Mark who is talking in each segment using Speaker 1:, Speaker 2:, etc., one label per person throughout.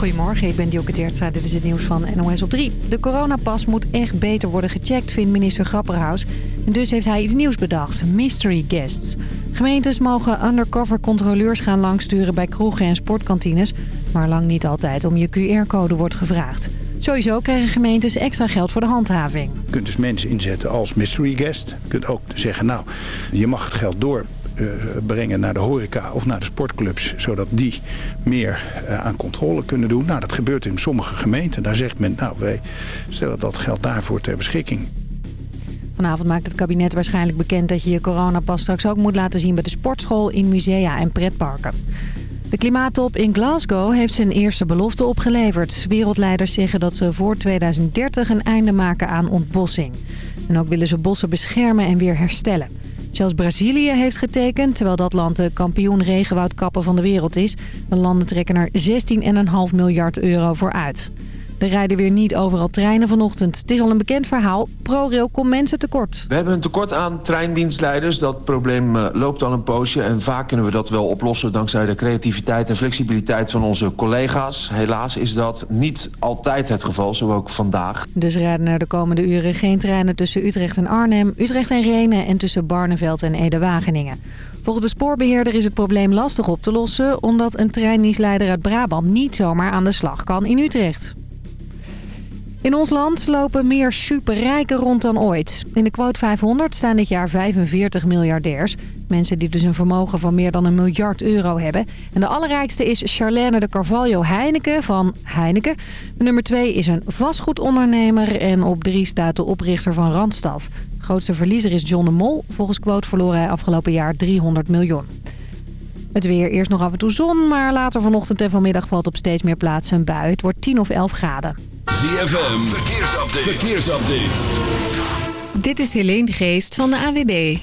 Speaker 1: Goedemorgen, ik ben Dioke Teertstra. Dit is het nieuws van NOS op 3. De coronapas moet echt beter worden gecheckt, vindt minister Grapperhaus. En dus heeft hij iets nieuws bedacht, mystery guests. Gemeentes mogen undercover controleurs gaan langsturen bij kroegen en sportkantines... maar lang niet altijd om je QR-code wordt gevraagd. Sowieso krijgen gemeentes extra geld voor de handhaving.
Speaker 2: Je kunt dus mensen inzetten als mystery guest. Je kunt ook zeggen, nou, je mag het geld door brengen naar de horeca of naar de sportclubs... zodat die meer eh, aan controle kunnen doen. Nou, dat gebeurt in sommige gemeenten. Daar zegt men, nou, wij stellen dat geld daarvoor ter beschikking.
Speaker 1: Vanavond maakt het kabinet waarschijnlijk bekend dat je je coronapas straks ook moet laten zien bij de sportschool, in musea en pretparken. De klimaattop in Glasgow heeft zijn eerste belofte opgeleverd. Wereldleiders zeggen dat ze voor 2030 een einde maken aan ontbossing. En ook willen ze bossen beschermen en weer herstellen. Zelfs Brazilië heeft getekend, terwijl dat land de kampioen regenwoudkappen van de wereld is. De landen trekken er 16,5 miljard euro voor uit. Er rijden weer niet overal treinen vanochtend. Het is al een bekend verhaal. ProRail komt mensen tekort.
Speaker 3: We hebben een tekort aan treindienstleiders. Dat probleem uh, loopt al een poosje. En vaak kunnen we dat wel oplossen dankzij de creativiteit en flexibiliteit van onze collega's. Helaas is dat niet altijd het geval, zo ook vandaag.
Speaker 1: Dus rijden er de komende uren geen treinen tussen Utrecht en Arnhem, Utrecht en Renen en tussen Barneveld en Ede-Wageningen. Volgens de spoorbeheerder is het probleem lastig op te lossen... omdat een treindienstleider uit Brabant niet zomaar aan de slag kan in Utrecht. In ons land lopen meer superrijken rond dan ooit. In de quote 500 staan dit jaar 45 miljardairs. Mensen die dus een vermogen van meer dan een miljard euro hebben. En de allerrijkste is Charlène de Carvalho Heineken van Heineken. Nummer 2 is een vastgoedondernemer. En op 3 staat de oprichter van Randstad. Grootste verliezer is John de Mol. Volgens quote verloor hij afgelopen jaar 300 miljoen. Het weer eerst nog af en toe zon, maar later vanochtend en vanmiddag valt op steeds meer plaatsen een bui. Het wordt 10 of 11 graden.
Speaker 4: ZFM, verkeersupdate. verkeersupdate.
Speaker 5: Dit is Helene Geest van de AWB.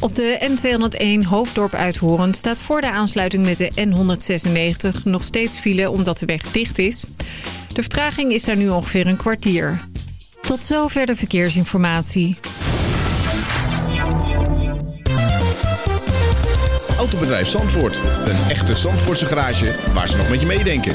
Speaker 5: Op de N201 Hoofddorp Uithoren staat voor de aansluiting met de N196 nog steeds file omdat de weg dicht is. De vertraging is daar nu ongeveer een kwartier. Tot zover de verkeersinformatie.
Speaker 6: Autobedrijf Zandvoort. Een echte Zandvoortse garage waar ze nog met je meedenken.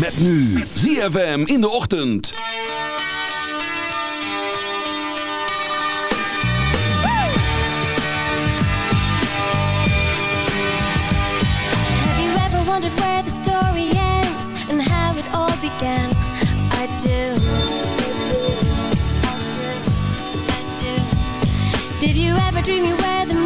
Speaker 4: Met nu ZFM in de ochtend.
Speaker 7: Have you ever wondered where the story ends and how it all began? I do. Did you ever dream you were the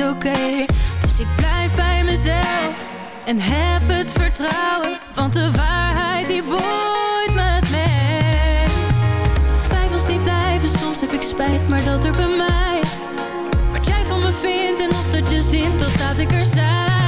Speaker 8: oké. Dus ik blijf bij mezelf en heb het vertrouwen. Want de waarheid die boeit me het meest. Twijfels die blijven, soms heb ik spijt, maar dat er bij mij. Wat jij van me vindt en of dat je zin totdat ik er zijn.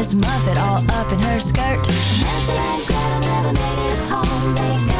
Speaker 7: Miss Muffet all up in her skirt. Nancy and Gretel never made it home. They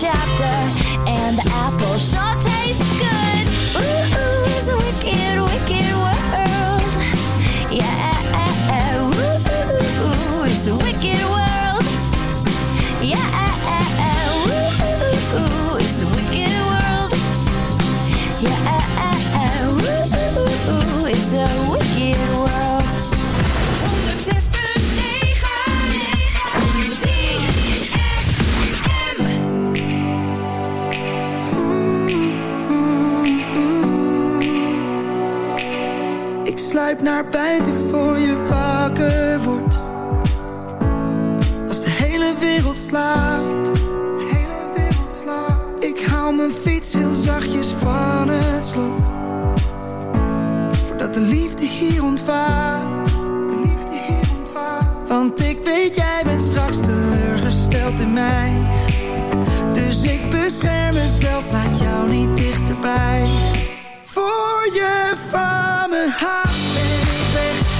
Speaker 7: chapter.
Speaker 9: naar buiten voor je wakker wordt. Als de hele wereld slaapt. De hele wereld slaapt. Ik haal mijn fiets heel zachtjes van het slot. Voordat de liefde hier ontwaakt. De liefde hier ontwaakt. Want ik weet jij bent straks teleurgesteld in mij. Dus ik bescherm mezelf, laat jou niet dichterbij voor je van me ik weg.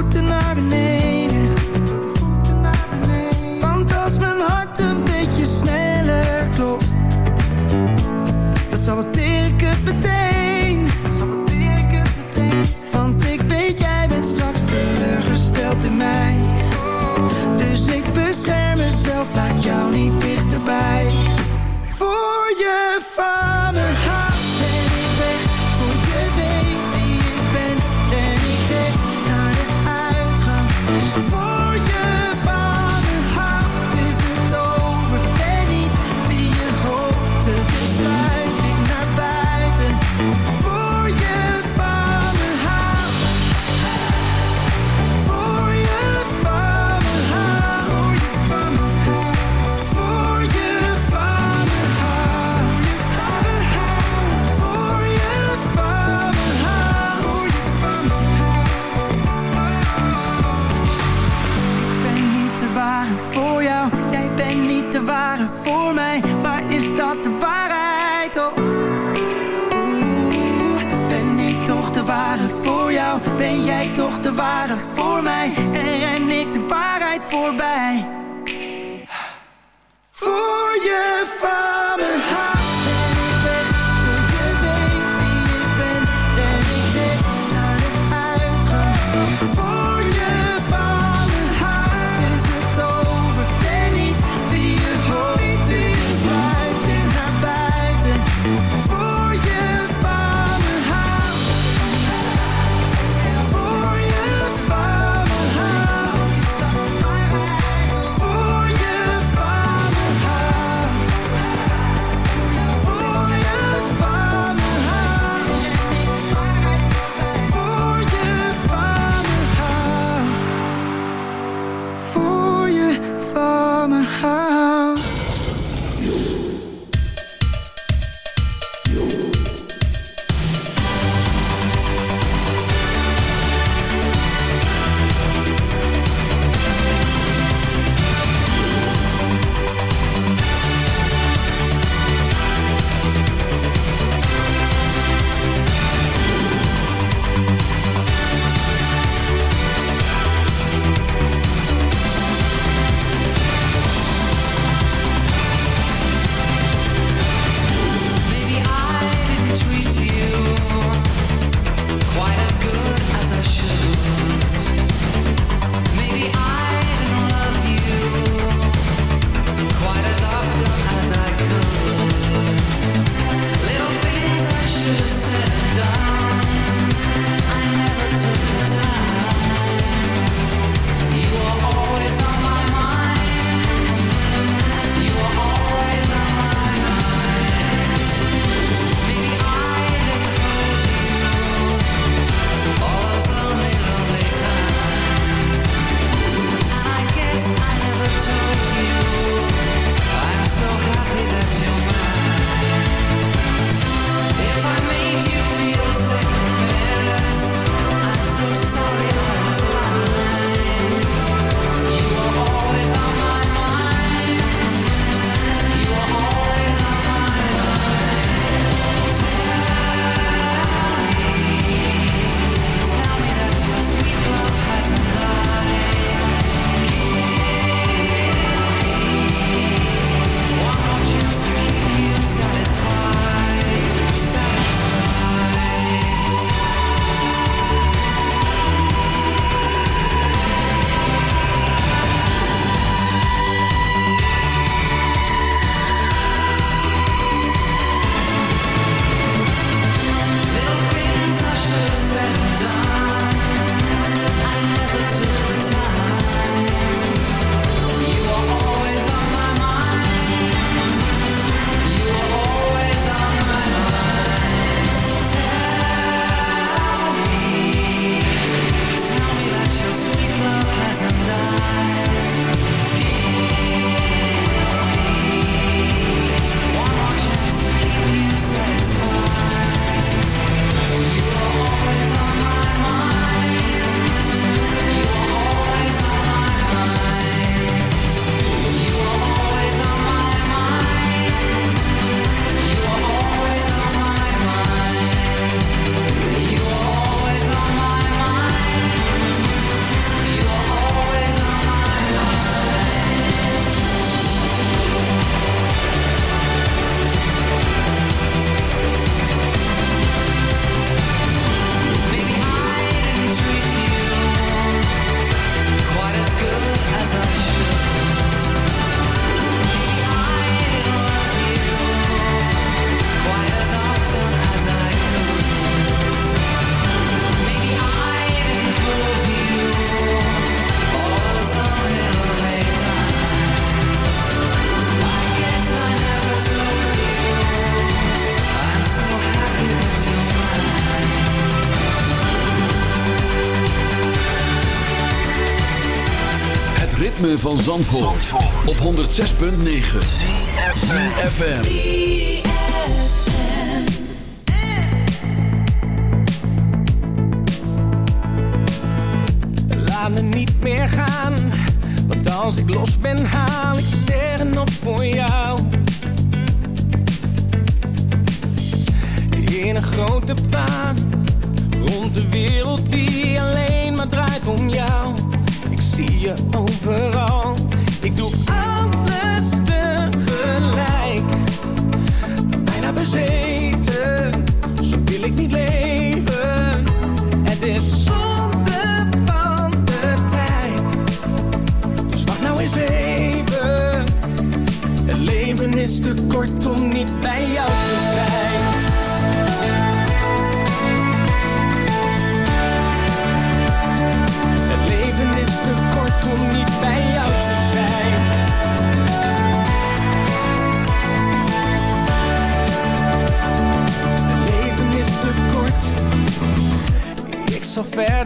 Speaker 9: grote naar beneden. ben jij toch de ware voor mij En ren ik de waarheid voorbij? Van
Speaker 4: Zandvoort, op 106.9 CFFM
Speaker 10: Laat me niet meer gaan Want als ik los ben haal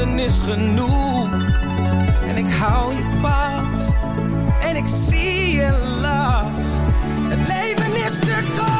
Speaker 10: Wakker worden is genoeg. En ik hou je vast en ik zie je lach. Het leven is te kort.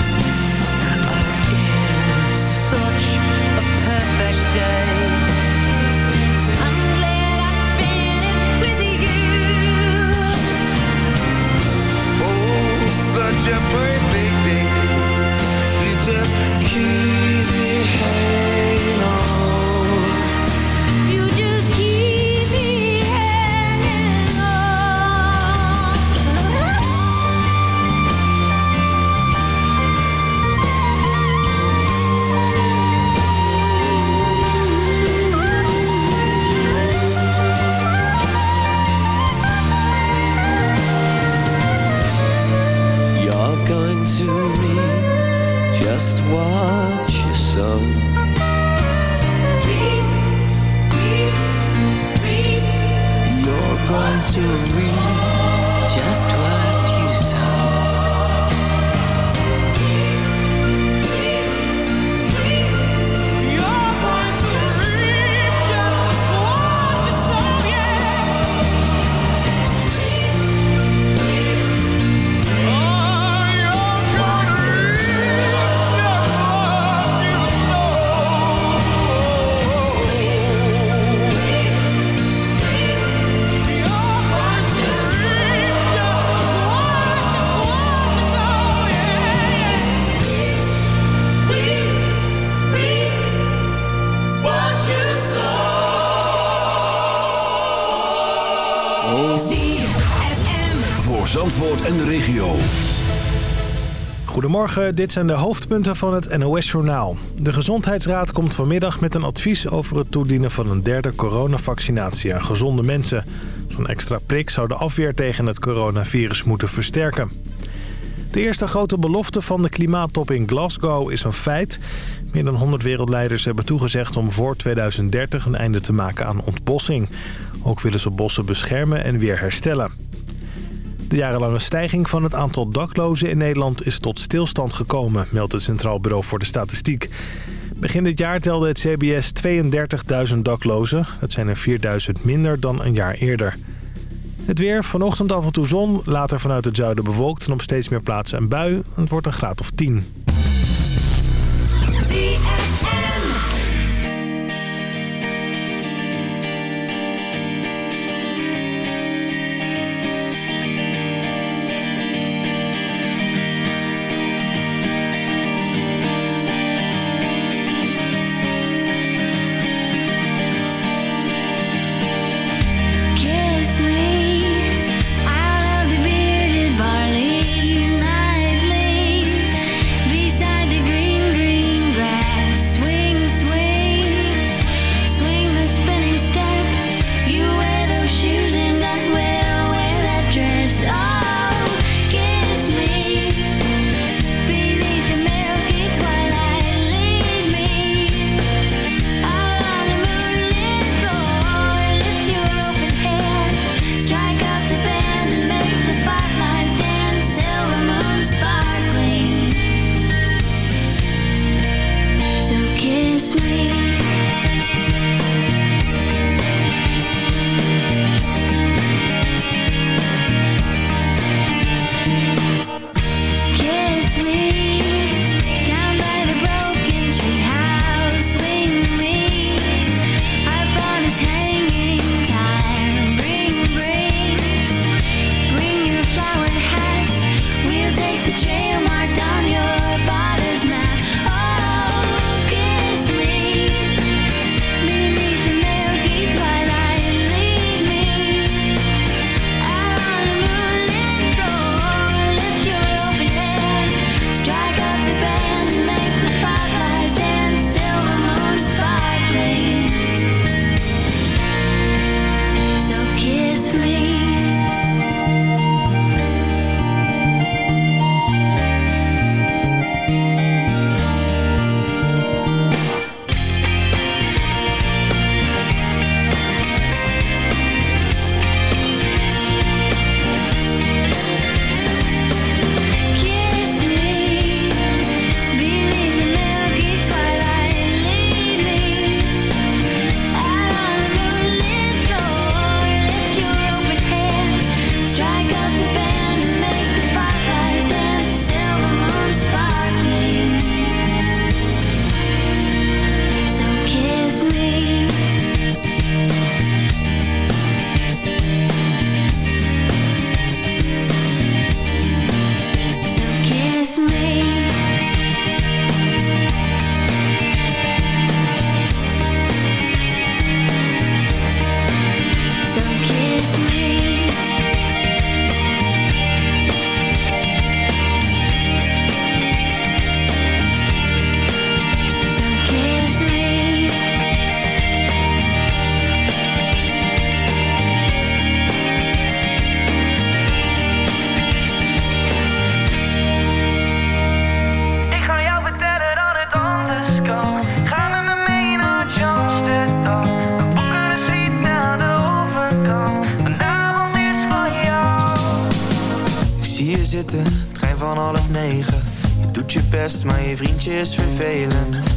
Speaker 11: A perfect day.
Speaker 7: You
Speaker 12: just keep me hanging
Speaker 4: Zandvoort en de regio.
Speaker 13: Goedemorgen, dit zijn de hoofdpunten van het NOS-journaal. De Gezondheidsraad komt vanmiddag met een advies over het toedienen van een derde coronavaccinatie aan gezonde mensen. Zo'n extra prik zou de afweer tegen het coronavirus moeten versterken. De eerste grote belofte van de klimaattop in Glasgow is een feit. Meer dan 100 wereldleiders hebben toegezegd om voor 2030 een einde te maken aan ontbossing. Ook willen ze bossen beschermen en weer herstellen. De jarenlange stijging van het aantal daklozen in Nederland is tot stilstand gekomen, meldt het Centraal Bureau voor de Statistiek. Begin dit jaar telde het CBS 32.000 daklozen. Dat zijn er 4.000 minder dan een jaar eerder. Het weer, vanochtend af en toe zon, later vanuit het zuiden bewolkt en op steeds meer plaatsen een bui. Het wordt een graad of 10.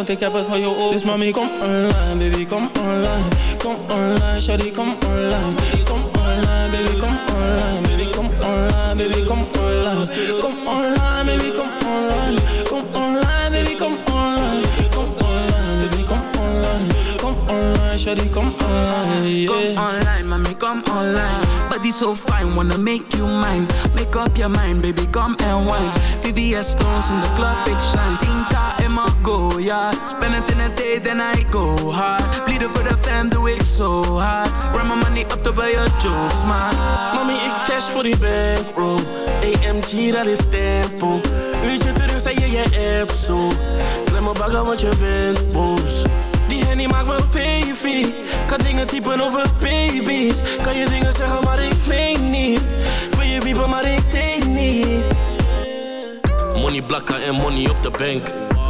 Speaker 14: want ik heb het voor je over Dus mami, kom online, baby, kom online Kom online, shawty, kom online Kom online, baby, kom online Baby, kom online, baby, kom online Kom online, baby, kom online Kom online, baby, kom online Kom online, baby, kom online Kom online, shawty, kom online.
Speaker 10: Come online, mommy, come online. Body so fine, wanna make you mine. Make up your mind, baby, come and wine. VVS stones in the club, big shine. Tinta in go, yeah. Spend it in a day, then I go hard. Bleeden for the fam, doe ik zo hard. Run my money up to buy your jokes, man.
Speaker 14: Mami, ik dash voor die bankroll. AMG, dat is tempo. Uurtje terug, zei je je app zo. Klem me bagger, want je bent boos. Die hennie maakt me baby. Kan dingen typen over baby's. Kan je dingen zeggen, maar ik meen niet. Wil je wiepen, maar ik denk niet.
Speaker 15: Money blakken en money op de bank.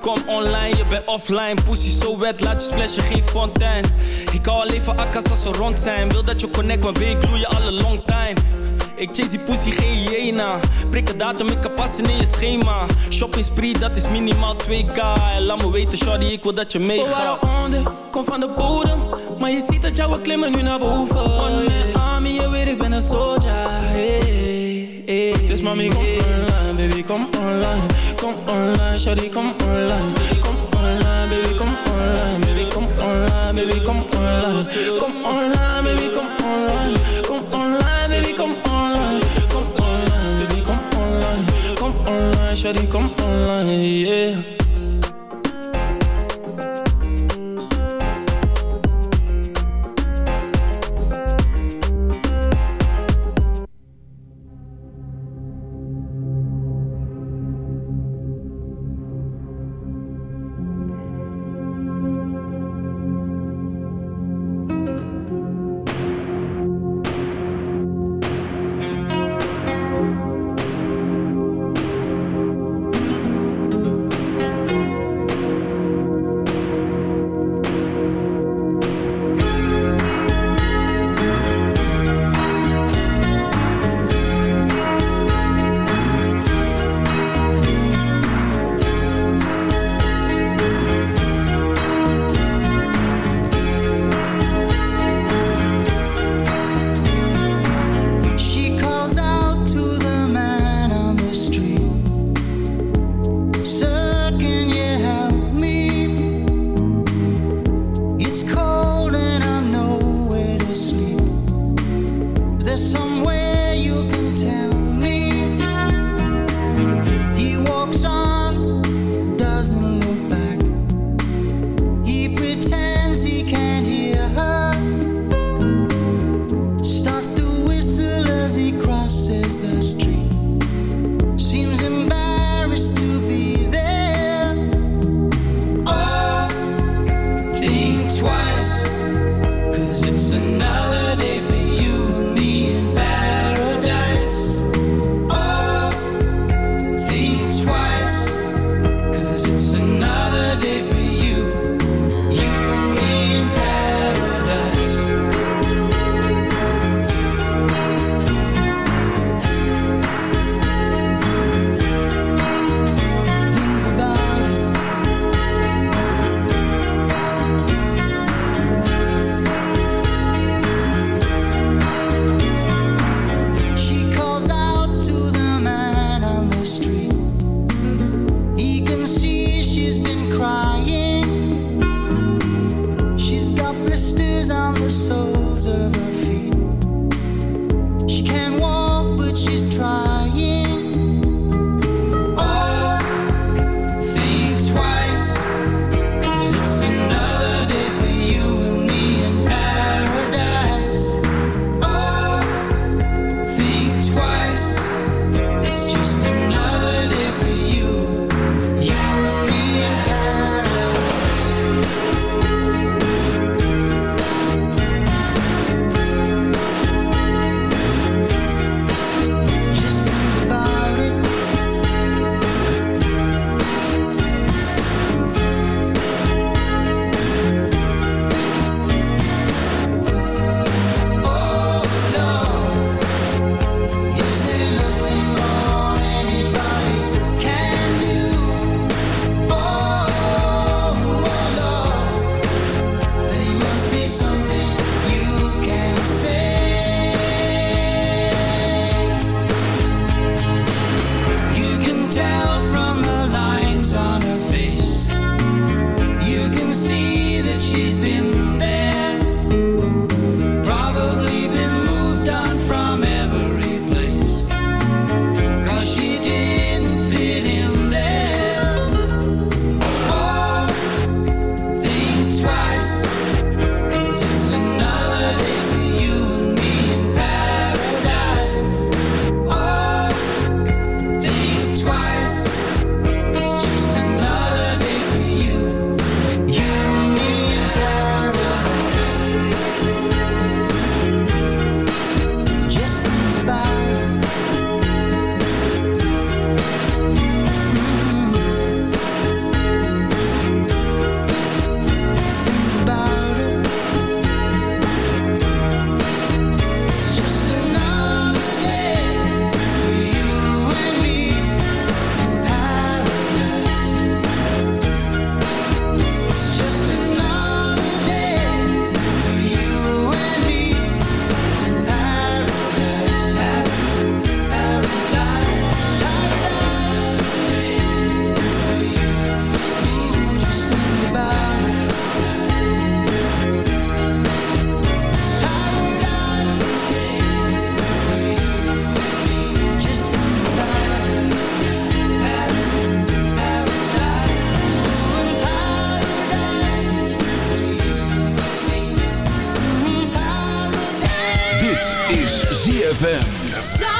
Speaker 16: Kom online, je bent offline. Pussy zo wet, laat je splashen, geen fontein. Ik hou alleen van akkas als ze rond zijn. Wil dat je connect, maar ben ik gloeien alle long time. Ik chase die pussy, geen hyena. Prik een datum, ik kan passen in je schema. Shopping spree, dat is minimaal 2k. En laat me weten, shawty, ik wil dat je meegaat.
Speaker 14: waren onder, kom van de bodem Maar je ziet dat jouw klimmen nu naar boven On mijn arm, je weet ik ben een soldier hey, hey. Dus mami, kom online, baby, kom online Kom online, shawty, kom online Kom online, baby, kom online Baby, kom online, baby, kom online Kom online, baby, kom online Kom online, baby, kom online Kom online, baby, kom online Kom online, shawty, kom online, yeah
Speaker 12: ZFM.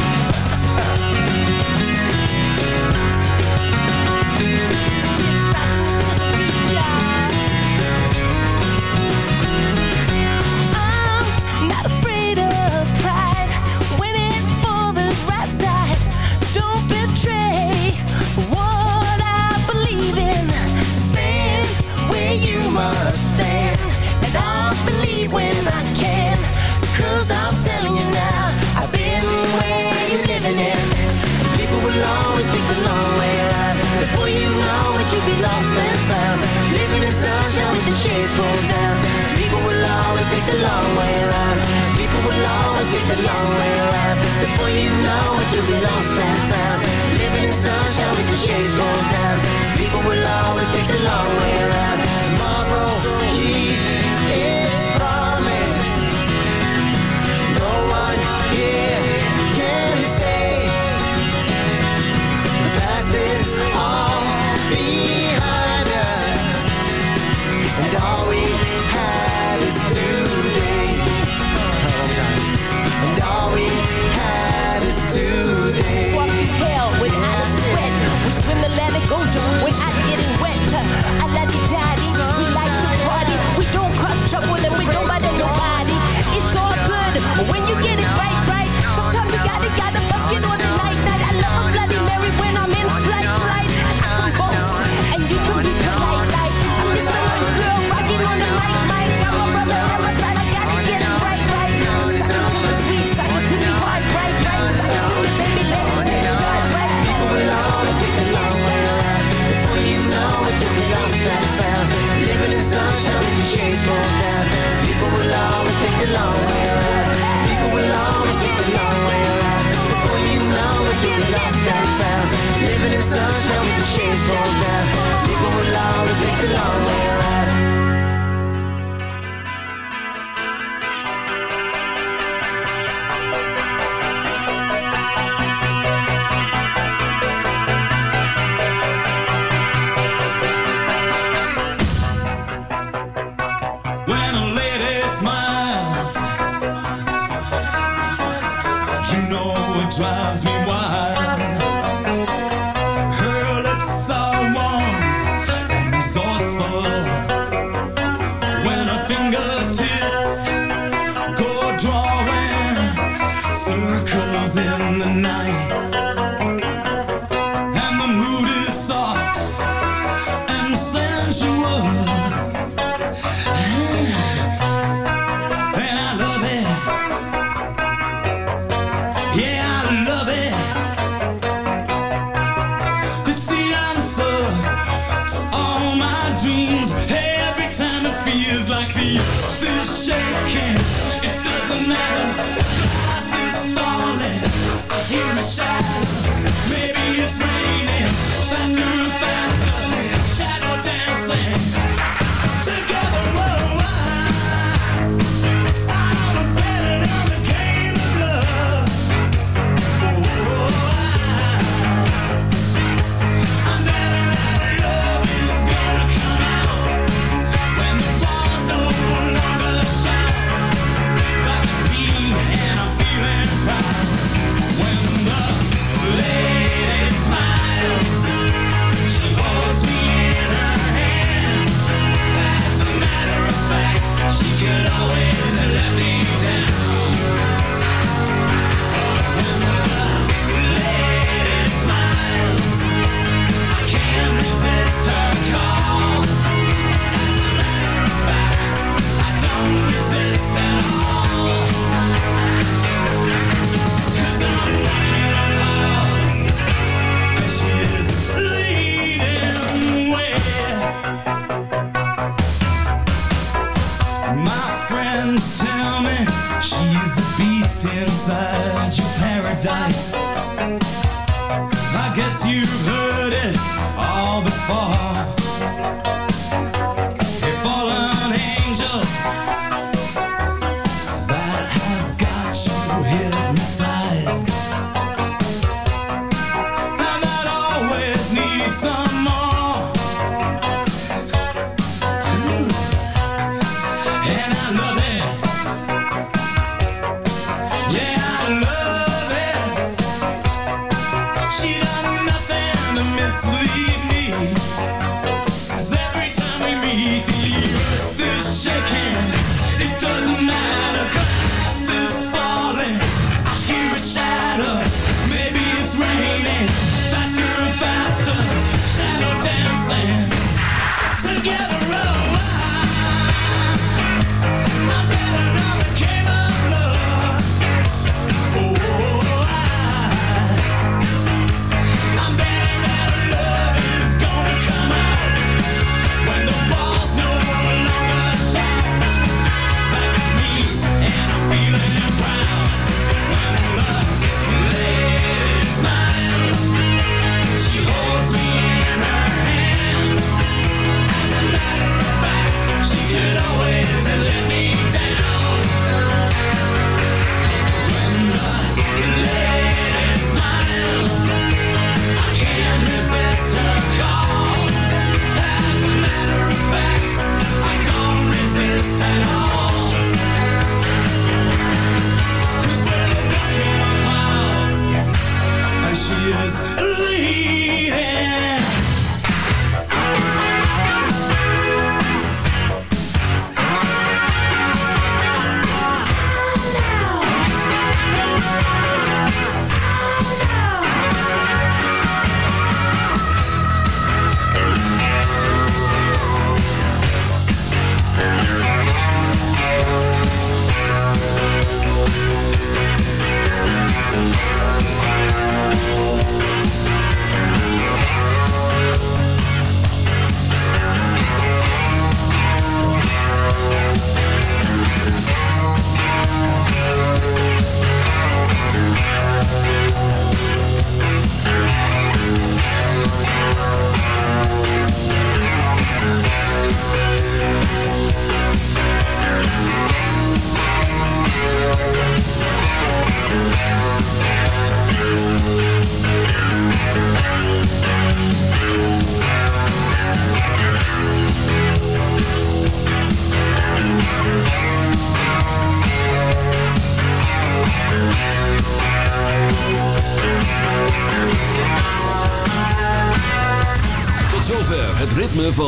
Speaker 17: to be
Speaker 18: lost and found. Living in sunshine with the shades rolled down People will always take the long way.